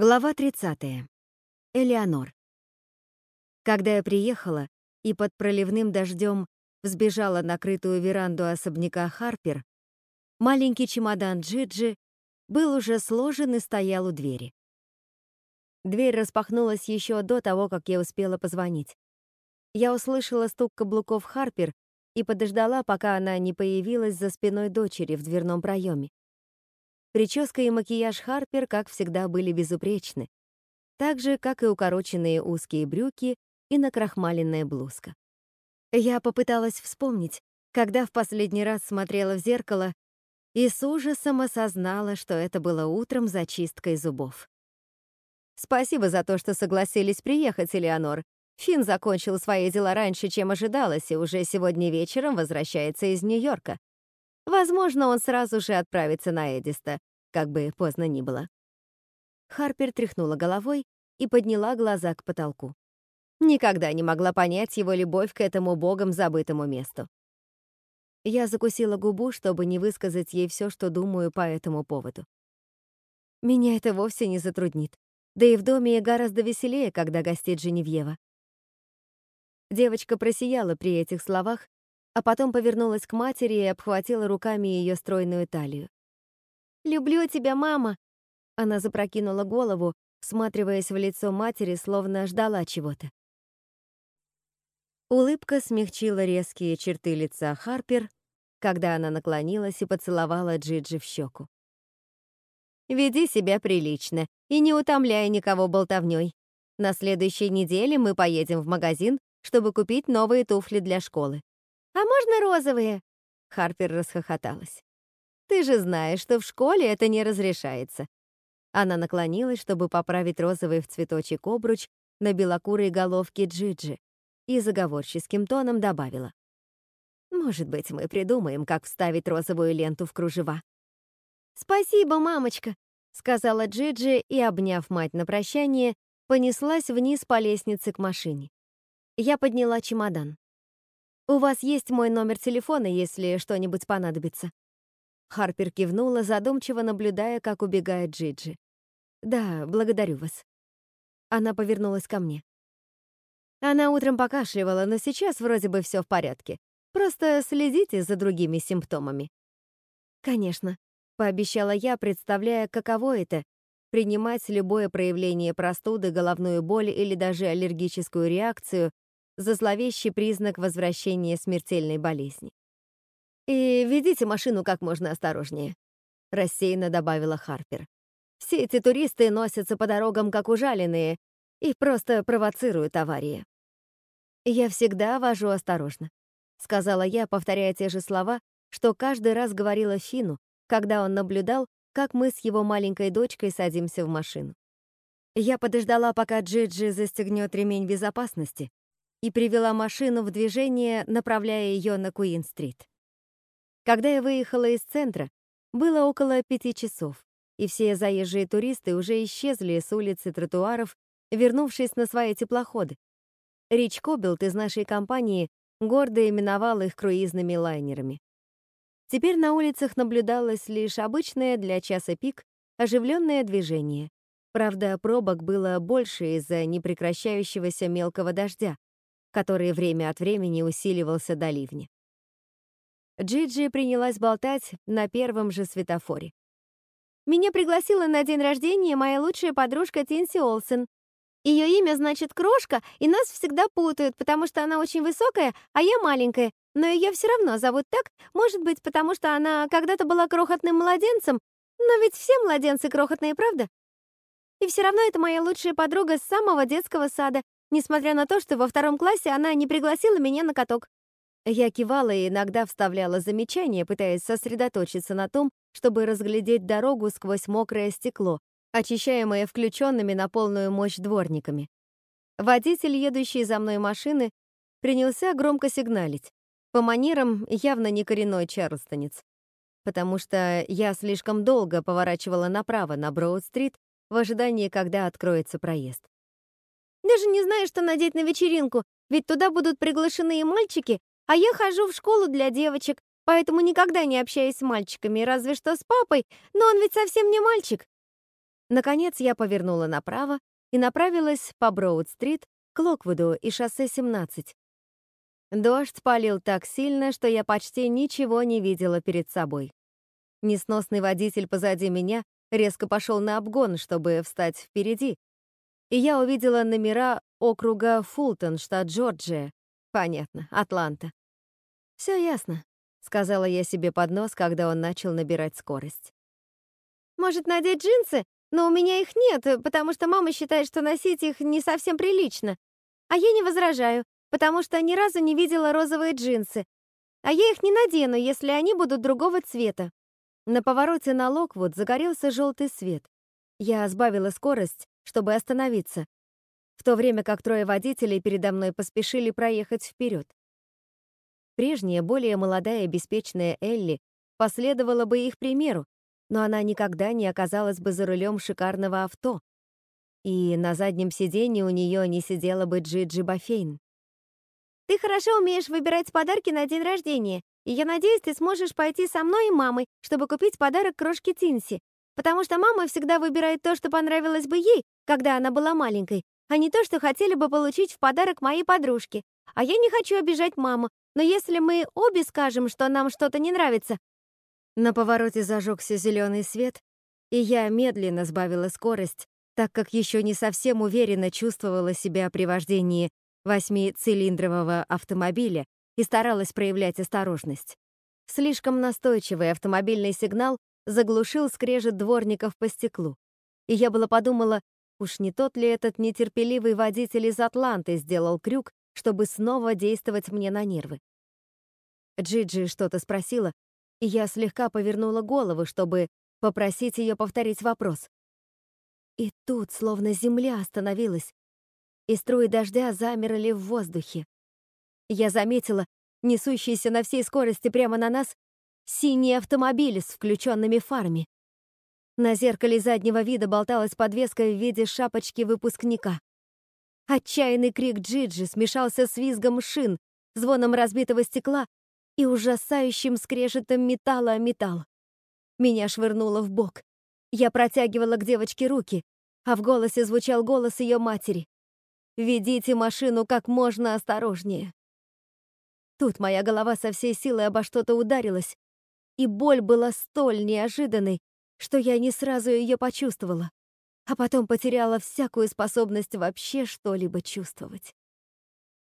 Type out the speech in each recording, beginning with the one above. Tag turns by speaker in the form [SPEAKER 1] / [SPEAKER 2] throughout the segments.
[SPEAKER 1] Глава 30. Элеонор. Когда я приехала и под проливным дождем взбежала на крытую веранду особняка Харпер, маленький чемодан Джиджи был уже сложен и стоял у двери. Дверь распахнулась еще до того, как я успела позвонить. Я услышала стук каблуков Харпер и подождала, пока она не появилась за спиной дочери в дверном проеме. Прическа и макияж Харпер, как всегда, были безупречны, так же, как и укороченные узкие брюки и накрахмаленная блузка. Я попыталась вспомнить, когда в последний раз смотрела в зеркало и с ужасом осознала, что это было утром за чисткой зубов. «Спасибо за то, что согласились приехать, Элеонор. Финн закончил свои дела раньше, чем ожидалось, и уже сегодня вечером возвращается из Нью-Йорка. Возможно, он сразу же отправится на Эдиста, как бы поздно ни было. Харпер тряхнула головой и подняла глаза к потолку. Никогда не могла понять его любовь к этому богом забытому месту. Я закусила губу, чтобы не высказать ей все, что думаю по этому поводу. Меня это вовсе не затруднит. Да и в доме гораздо веселее, когда гостит Женевьева. Девочка просияла при этих словах а потом повернулась к матери и обхватила руками ее стройную талию. «Люблю тебя, мама!» Она запрокинула голову, всматриваясь в лицо матери, словно ждала чего-то. Улыбка смягчила резкие черты лица Харпер, когда она наклонилась и поцеловала Джиджи в щеку. «Веди себя прилично и не утомляй никого болтовней. На следующей неделе мы поедем в магазин, чтобы купить новые туфли для школы. «А можно розовые?» Харпер расхохоталась. «Ты же знаешь, что в школе это не разрешается». Она наклонилась, чтобы поправить розовый в цветочек обруч на белокурой головке Джиджи и заговорческим тоном добавила. «Может быть, мы придумаем, как вставить розовую ленту в кружева». «Спасибо, мамочка», — сказала Джиджи и, обняв мать на прощание, понеслась вниз по лестнице к машине. Я подняла чемодан. «У вас есть мой номер телефона, если что-нибудь понадобится». Харпер кивнула, задумчиво наблюдая, как убегает Джиджи. «Да, благодарю вас». Она повернулась ко мне. Она утром покашливала, но сейчас вроде бы все в порядке. Просто следите за другими симптомами. «Конечно», — пообещала я, представляя, каково это — принимать любое проявление простуды, головную боль или даже аллергическую реакцию за зловещий признак возвращения смертельной болезни. «И ведите машину как можно осторожнее», — рассеянно добавила Харпер. «Все эти туристы носятся по дорогам как ужаленные и просто провоцируют аварии». «Я всегда вожу осторожно», — сказала я, повторяя те же слова, что каждый раз говорила Фину, когда он наблюдал, как мы с его маленькой дочкой садимся в машину. Я подождала, пока Джиджи застегнет ремень безопасности, и привела машину в движение, направляя ее на Куин-стрит. Когда я выехала из центра, было около пяти часов, и все заезжие туристы уже исчезли с улицы тротуаров, вернувшись на свои теплоходы. Рич Кобилт из нашей компании гордо именовал их круизными лайнерами. Теперь на улицах наблюдалось лишь обычное для часа пик оживленное движение. Правда, пробок было больше из-за непрекращающегося мелкого дождя, который время от времени усиливался до ливня. Джиджи принялась болтать на первом же светофоре. «Меня пригласила на день рождения моя лучшая подружка Тинси Олсен. Ее имя значит «Крошка», и нас всегда путают, потому что она очень высокая, а я маленькая, но ее все равно зовут так, может быть, потому что она когда-то была крохотным младенцем, но ведь все младенцы крохотные, правда? И все равно это моя лучшая подруга с самого детского сада, несмотря на то, что во втором классе она не пригласила меня на каток. Я кивала и иногда вставляла замечания, пытаясь сосредоточиться на том, чтобы разглядеть дорогу сквозь мокрое стекло, очищаемое включенными на полную мощь дворниками. Водитель, едущий за мной машины, принялся громко сигналить. По манерам явно не коренной чарльстонец. Потому что я слишком долго поворачивала направо на Броуд-стрит в ожидании, когда откроется проезд. Даже не знаю, что надеть на вечеринку, ведь туда будут приглашены и мальчики, а я хожу в школу для девочек, поэтому никогда не общаюсь с мальчиками, разве что с папой, но он ведь совсем не мальчик. Наконец я повернула направо и направилась по Броуд-стрит к Локвуду и шоссе 17. Дождь палил так сильно, что я почти ничего не видела перед собой. Несносный водитель позади меня резко пошел на обгон, чтобы встать впереди, и я увидела номера округа Фултон, штат Джорджия. Понятно, Атланта. Все ясно, сказала я себе под нос, когда он начал набирать скорость. Может, надеть джинсы? Но у меня их нет, потому что мама считает, что носить их не совсем прилично. А я не возражаю, потому что ни разу не видела розовые джинсы. А я их не надену, если они будут другого цвета. На повороте на Локвуд загорелся желтый свет. Я сбавила скорость, чтобы остановиться, в то время как трое водителей передо мной поспешили проехать вперед. Прежняя, более молодая и беспечная Элли последовала бы их примеру, но она никогда не оказалась бы за рулем шикарного авто, и на заднем сиденье у нее не сидела бы Джиджи Бафейн. «Ты хорошо умеешь выбирать подарки на день рождения, и я надеюсь, ты сможешь пойти со мной и мамой, чтобы купить подарок крошке Тинси, потому что мама всегда выбирает то, что понравилось бы ей, когда она была маленькой, а не то, что хотели бы получить в подарок моей подружке. А я не хочу обижать маму, но если мы обе скажем, что нам что-то не нравится, на повороте зажегся зеленый свет, и я медленно сбавила скорость, так как еще не совсем уверенно чувствовала себя при вождении восьмицилиндрового автомобиля и старалась проявлять осторожность. Слишком настойчивый автомобильный сигнал заглушил скрежет дворников по стеклу. И я было подумала, уж не тот ли этот нетерпеливый водитель из Атланты сделал крюк, чтобы снова действовать мне на нервы. Джиджи что-то спросила, и я слегка повернула голову, чтобы попросить ее повторить вопрос. И тут словно земля остановилась, и струи дождя замерли в воздухе. Я заметила несущийся на всей скорости прямо на нас синий автомобиль с включенными фарами. На зеркале заднего вида болталась подвеска в виде шапочки выпускника. Отчаянный крик Джиджи смешался с визгом шин, звоном разбитого стекла и ужасающим скрежетом металла о металл. Меня швырнуло в бок. Я протягивала к девочке руки, а в голосе звучал голос ее матери. «Ведите машину как можно осторожнее». Тут моя голова со всей силой обо что-то ударилась, и боль была столь неожиданной, что я не сразу ее почувствовала, а потом потеряла всякую способность вообще что-либо чувствовать.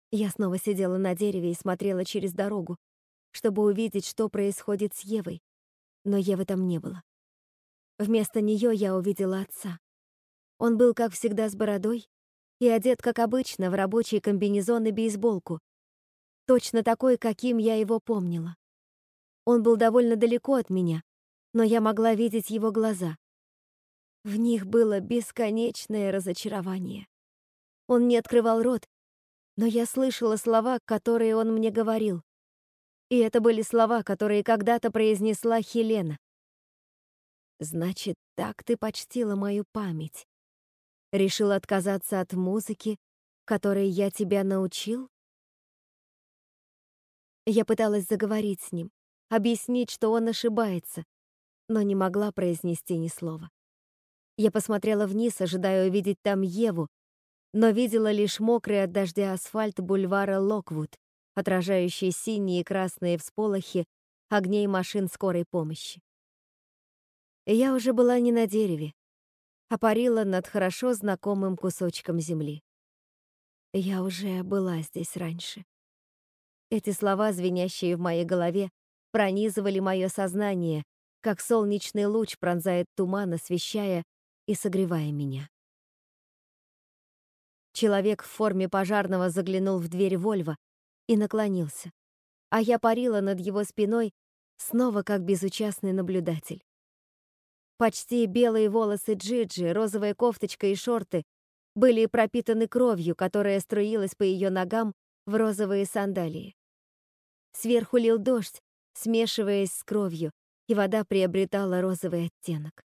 [SPEAKER 1] Я снова сидела на дереве и смотрела через дорогу, чтобы увидеть, что происходит с Евой. Но Евы там не было. Вместо нее я увидела отца. Он был, как всегда, с бородой и одет, как обычно, в рабочий комбинезон и бейсболку. Точно такой, каким я его помнила. Он был довольно далеко от меня, но я могла видеть его глаза. В них было бесконечное разочарование. Он не открывал рот, но я слышала слова, которые он мне говорил. И это были слова, которые когда-то произнесла Хелена. «Значит, так ты почтила мою память. Решил отказаться от музыки, которой я тебя научил?» Я пыталась заговорить с ним, объяснить, что он ошибается, но не могла произнести ни слова. Я посмотрела вниз, ожидая увидеть там Еву, но видела лишь мокрый от дождя асфальт бульвара Локвуд, отражающие синие и красные всполохи огней машин скорой помощи. я уже была не на дереве, а парила над хорошо знакомым кусочком земли. Я уже была здесь раньше. Эти слова, звенящие в моей голове, пронизывали мое сознание, как солнечный луч пронзает туман, освещая и согревая меня. Человек в форме пожарного заглянул в дверь Вольва, и наклонился, а я парила над его спиной, снова как безучастный наблюдатель. Почти белые волосы Джиджи, розовая кофточка и шорты были пропитаны кровью, которая струилась по ее ногам в розовые сандалии. Сверху лил дождь, смешиваясь с кровью, и вода приобретала розовый оттенок.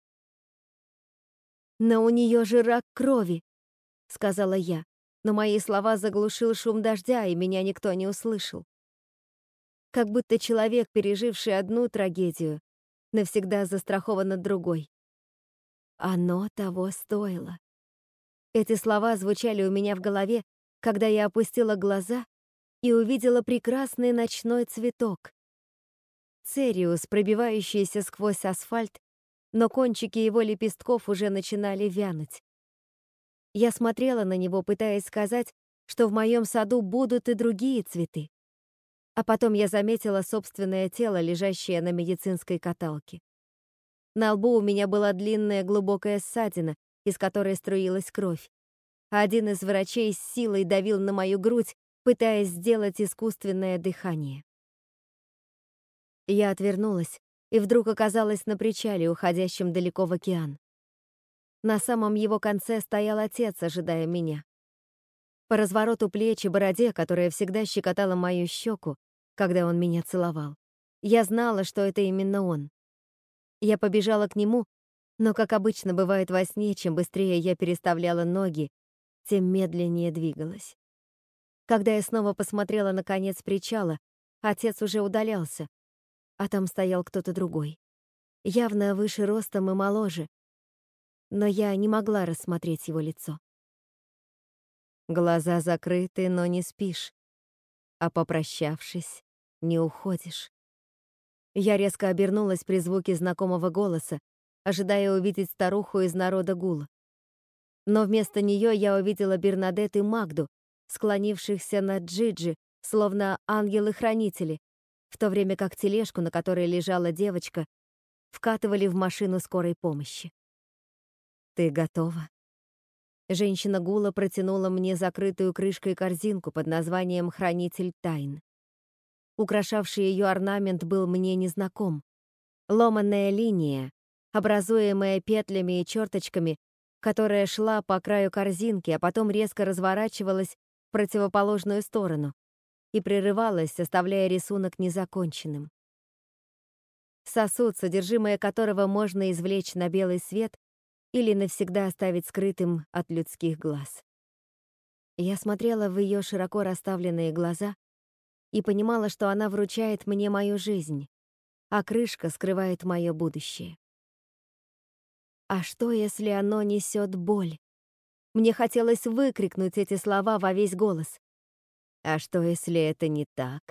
[SPEAKER 1] «Но у нее же рак крови», — сказала я но мои слова заглушил шум дождя, и меня никто не услышал. Как будто человек, переживший одну трагедию, навсегда застрахован от другой. Оно того стоило. Эти слова звучали у меня в голове, когда я опустила глаза и увидела прекрасный ночной цветок. Цериус, пробивающийся сквозь асфальт, но кончики его лепестков уже начинали вянуть. Я смотрела на него, пытаясь сказать, что в моем саду будут и другие цветы. А потом я заметила собственное тело, лежащее на медицинской каталке. На лбу у меня была длинная глубокая ссадина, из которой струилась кровь. Один из врачей с силой давил на мою грудь, пытаясь сделать искусственное дыхание. Я отвернулась и вдруг оказалась на причале, уходящем далеко в океан. На самом его конце стоял отец, ожидая меня. По развороту плеч и бороде, которая всегда щекотала мою щеку, когда он меня целовал, я знала, что это именно он. Я побежала к нему, но, как обычно бывает во сне, чем быстрее я переставляла ноги, тем медленнее двигалась. Когда я снова посмотрела на конец причала, отец уже удалялся, а там стоял кто-то другой. Явно выше ростом и моложе, но я не могла рассмотреть его лицо. Глаза закрыты, но не спишь, а попрощавшись, не уходишь. Я резко обернулась при звуке знакомого голоса, ожидая увидеть старуху из народа гула. Но вместо нее я увидела Бернадет и Магду, склонившихся над Джиджи, словно ангелы-хранители, в то время как тележку, на которой лежала девочка, вкатывали в машину скорой помощи. «Ты готова?» Женщина Гула протянула мне закрытую крышкой корзинку под названием «Хранитель тайн». Украшавший ее орнамент был мне незнаком. Ломанная линия, образуемая петлями и черточками, которая шла по краю корзинки, а потом резко разворачивалась в противоположную сторону и прерывалась, оставляя рисунок незаконченным. Сосуд, содержимое которого можно извлечь на белый свет или навсегда оставить скрытым от людских глаз. Я смотрела в ее широко расставленные глаза и понимала, что она вручает мне мою жизнь, а крышка скрывает мое будущее. А что, если оно несет боль? Мне хотелось выкрикнуть эти слова во весь голос. А что, если это не так?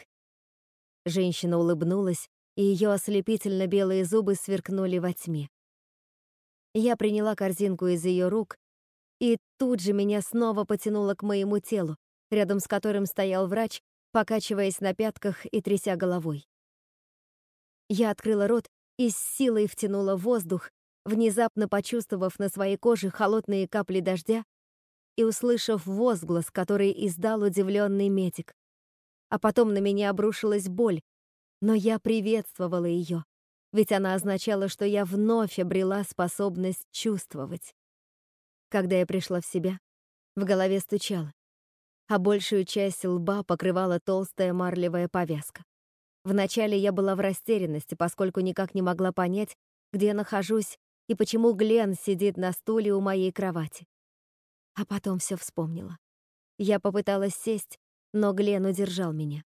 [SPEAKER 1] Женщина улыбнулась, и ее ослепительно белые зубы сверкнули во тьме. Я приняла корзинку из ее рук, и тут же меня снова потянуло к моему телу, рядом с которым стоял врач, покачиваясь на пятках и тряся головой. Я открыла рот и с силой втянула воздух, внезапно почувствовав на своей коже холодные капли дождя и услышав возглас, который издал удивленный медик. А потом на меня обрушилась боль, но я приветствовала ее, ведь она означала, что я вновь обрела способность чувствовать. Когда я пришла в себя, в голове стучало, а большую часть лба покрывала толстая марлевая повязка. Вначале я была в растерянности, поскольку никак не могла понять, где нахожусь и почему Глен сидит на стуле у моей кровати. А потом все вспомнила. Я попыталась сесть, но Глен удержал меня.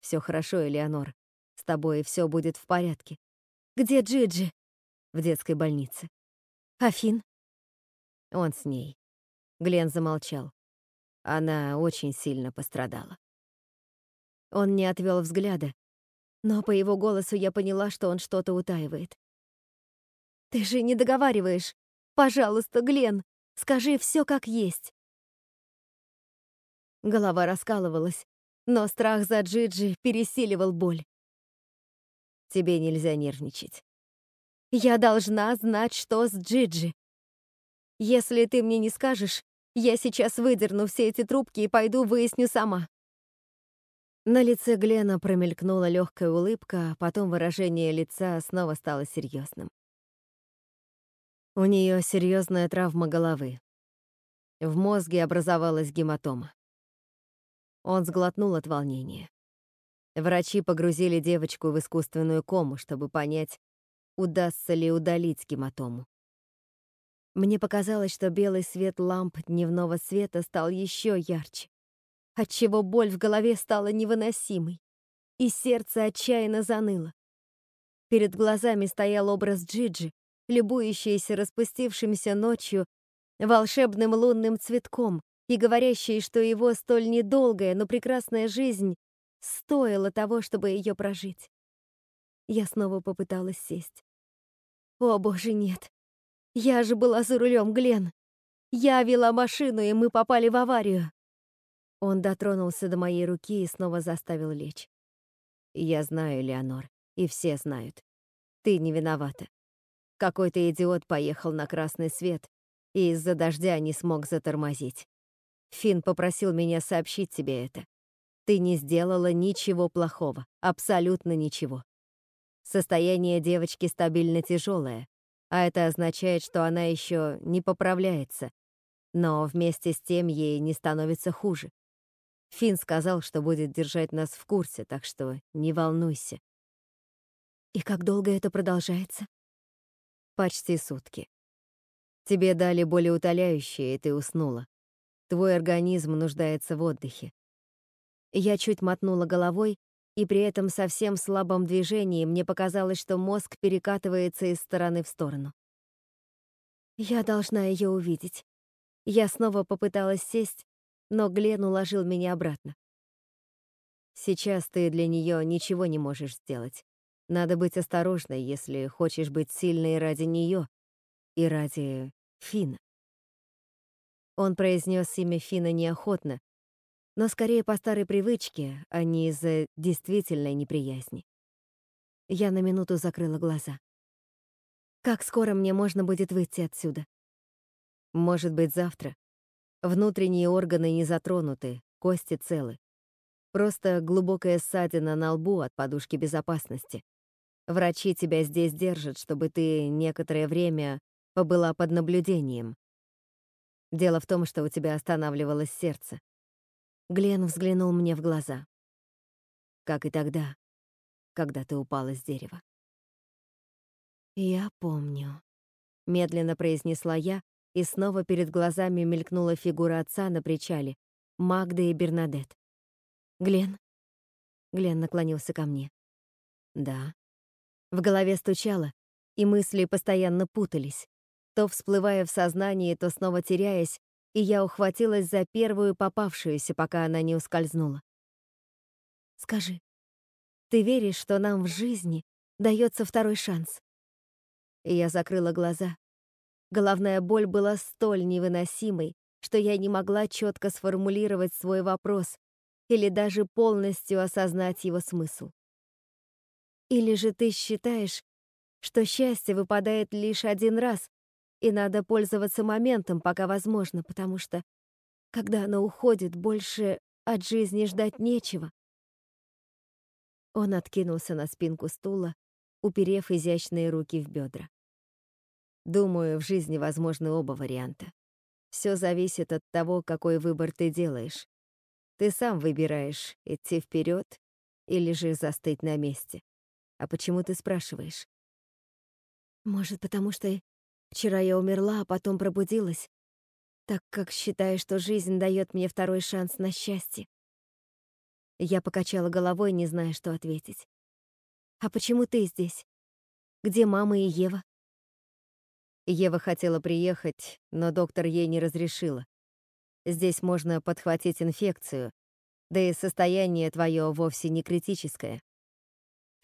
[SPEAKER 1] Все хорошо, Элеонор. С тобой все будет в порядке. Где Джиджи? В детской больнице. Афин? Он с ней. Глен замолчал. Она очень сильно пострадала. Он не отвел взгляда, но по его голосу я поняла, что он что-то утаивает. «Ты же не договариваешь. Пожалуйста, Глен, скажи все как есть». Голова раскалывалась, но страх за Джиджи пересиливал боль. Тебе нельзя нервничать. Я должна знать, что с Джиджи. Если ты мне не скажешь, я сейчас выдерну все эти трубки и пойду выясню сама. На лице Глена промелькнула легкая улыбка, а потом выражение лица снова стало серьезным. У нее серьезная травма головы. В мозге образовалась гематома. Он сглотнул от волнения. Врачи погрузили девочку в искусственную кому, чтобы понять, удастся ли удалить гематому. Мне показалось, что белый свет ламп дневного света стал еще ярче, отчего боль в голове стала невыносимой, и сердце отчаянно заныло. Перед глазами стоял образ Джиджи, любующаяся распустившимся ночью волшебным лунным цветком и говорящая, что его столь недолгая, но прекрасная жизнь стоила того, чтобы ее прожить. Я снова попыталась сесть. О, боже, нет. Я же была за рулем, Глен. Я вела машину, и мы попали в аварию. Он дотронулся до моей руки и снова заставил лечь. Я знаю, Леонор, и все знают. Ты не виновата. Какой-то идиот поехал на красный свет и из-за дождя не смог затормозить. Финн попросил меня сообщить тебе это. Ты не сделала ничего плохого, абсолютно ничего. Состояние девочки стабильно тяжелое, а это означает, что она еще не поправляется, но вместе с тем ей не становится хуже. Финн сказал, что будет держать нас в курсе, так что не волнуйся.
[SPEAKER 2] И как долго это продолжается?
[SPEAKER 1] Почти сутки. Тебе дали болеутоляющее, и ты уснула. Твой организм нуждается в отдыхе. Я чуть мотнула головой, и при этом совсем слабом движении мне показалось, что мозг перекатывается из стороны в сторону. Я должна ее увидеть. Я снова попыталась сесть, но Глен уложил меня обратно. Сейчас ты для нее ничего не можешь сделать. Надо быть осторожной, если хочешь быть сильной ради нее и ради Фина. Он произнес имя Фина неохотно, но скорее по старой привычке, а не из-за действительной неприязни. Я на минуту закрыла глаза. Как скоро мне можно будет выйти отсюда? Может быть, завтра. Внутренние органы не затронуты, кости целы. Просто глубокая ссадина на лбу от подушки безопасности. Врачи тебя здесь держат, чтобы ты некоторое время побыла под наблюдением. Дело в том, что у тебя останавливалось сердце. Глен взглянул мне в глаза. Как и тогда, когда ты упала с дерева. «Я помню», — медленно произнесла я, и снова перед глазами мелькнула фигура отца на причале, Магда и Бернадет. «Глен?» Глен наклонился ко мне. «Да». В голове стучало, и мысли постоянно путались, то всплывая в сознании, то снова теряясь, и я ухватилась за первую попавшуюся, пока она не ускользнула. «Скажи, ты веришь, что нам в жизни дается второй шанс?» И я закрыла глаза, Головная боль была столь невыносимой, что я не могла четко сформулировать свой вопрос или даже полностью осознать его смысл. Или же ты считаешь, что счастье выпадает лишь один раз, и надо пользоваться моментом, пока возможно, потому что, когда оно уходит, больше от жизни ждать нечего. Он откинулся на спинку стула, уперев изящные руки в бедра. Думаю, в жизни возможны оба варианта. Все зависит от того, какой выбор ты делаешь. Ты сам выбираешь, идти вперед или же застыть на месте. А почему ты спрашиваешь?
[SPEAKER 2] Может, потому что вчера я умерла, а потом пробудилась, так как считаю, что жизнь дает мне второй шанс на счастье. Я покачала головой, не зная, что ответить. А почему ты здесь? Где мама и Ева?
[SPEAKER 1] Ева хотела приехать, но доктор ей не разрешила. Здесь можно подхватить инфекцию, да и состояние твое вовсе не критическое.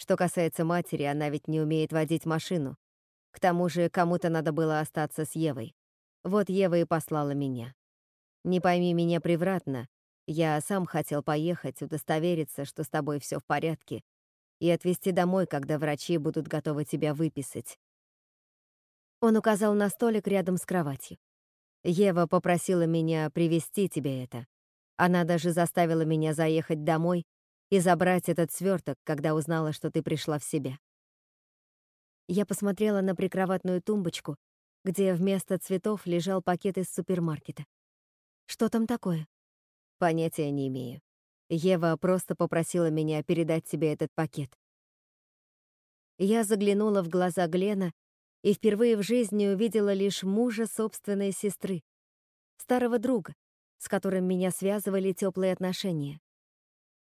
[SPEAKER 1] Что касается матери, она ведь не умеет водить машину. К тому же кому-то надо было остаться с Евой. Вот Ева и послала меня. Не пойми меня превратно, я сам хотел поехать, удостовериться, что с тобой все в порядке, и отвезти домой, когда врачи будут готовы тебя выписать. Он указал на столик рядом с кроватью. Ева попросила меня привезти тебе это. Она даже заставила меня заехать домой и забрать этот сверток, когда узнала, что ты пришла в себя. Я посмотрела на прикроватную тумбочку, где вместо цветов лежал пакет из супермаркета. Что там такое? Понятия не имею. Ева просто попросила меня передать тебе этот пакет. Я заглянула в глаза Глена и впервые в жизни увидела лишь мужа собственной сестры, старого друга, с которым меня связывали теплые отношения.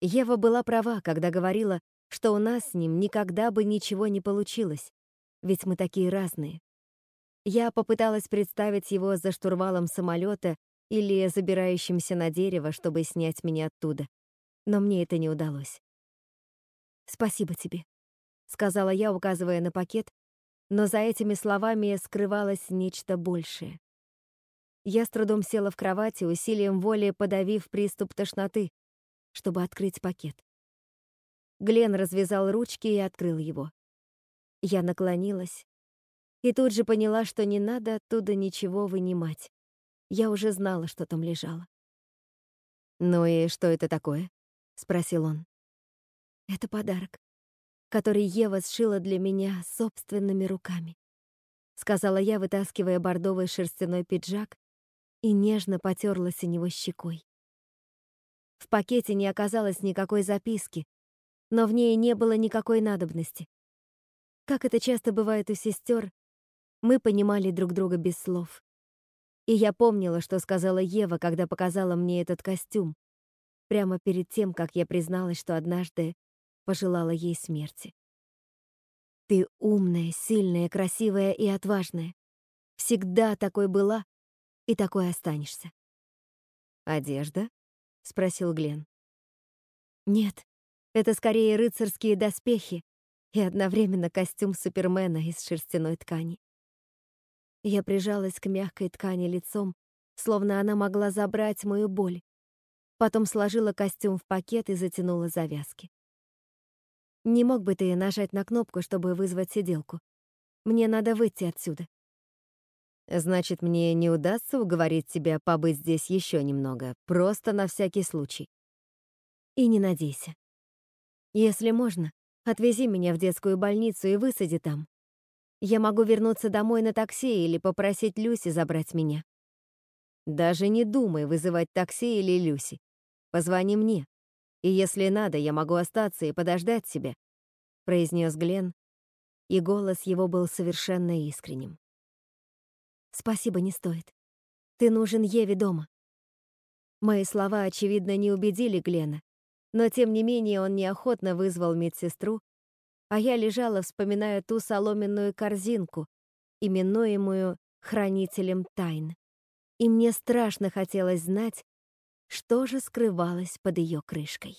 [SPEAKER 1] Ева была права, когда говорила, что у нас с ним никогда бы ничего не получилось, ведь мы такие разные. Я попыталась представить его за штурвалом самолета или забирающимся на дерево, чтобы снять меня оттуда, но мне это не удалось.
[SPEAKER 2] «Спасибо тебе», — сказала я, указывая на пакет, но за этими словами скрывалось нечто большее. Я с трудом села в кровати, усилием воли подавив приступ тошноты, чтобы открыть пакет. Глен развязал ручки и открыл его. Я наклонилась и тут же поняла, что не надо оттуда ничего вынимать. Я уже знала, что там лежало.
[SPEAKER 1] «Ну и что это такое?» — спросил он.
[SPEAKER 2] «Это подарок, который Ева сшила для меня собственными руками», — сказала я, вытаскивая бордовый шерстяной пиджак и нежно потерлась о него щекой. В пакете не оказалось никакой записки, но в ней не было никакой надобности. Как это часто бывает у сестер, мы понимали друг друга без слов. И я помнила, что сказала Ева, когда показала мне этот костюм, прямо перед тем, как я призналась, что однажды пожелала ей смерти. Ты умная, сильная, красивая и отважная. Всегда такой была и такой останешься.
[SPEAKER 1] Одежда? — спросил Глен.
[SPEAKER 2] «Нет, это скорее рыцарские доспехи и одновременно костюм Супермена из шерстяной ткани». Я прижалась к мягкой ткани лицом, словно она могла забрать мою боль. Потом сложила костюм в пакет и затянула завязки. «Не мог бы ты нажать на кнопку, чтобы вызвать сиделку? Мне надо выйти отсюда».
[SPEAKER 1] Значит, мне не удастся уговорить тебя побыть здесь еще немного, просто на всякий случай.
[SPEAKER 2] И не надейся. Если можно, отвези меня в детскую больницу и высади там. Я могу вернуться домой на такси или попросить Люси забрать меня.
[SPEAKER 1] Даже не думай вызывать такси или Люси. Позвони мне. И если надо, я могу остаться и подождать тебя, произнес Глен, и голос его был совершенно искренним.
[SPEAKER 2] Спасибо, не стоит. Ты нужен Еве дома. Мои слова, очевидно, не убедили Глена, но тем не менее он неохотно вызвал медсестру, а я лежала, вспоминая ту соломенную корзинку, именуемую хранителем тайн. И мне страшно хотелось знать, что же скрывалось под ее крышкой.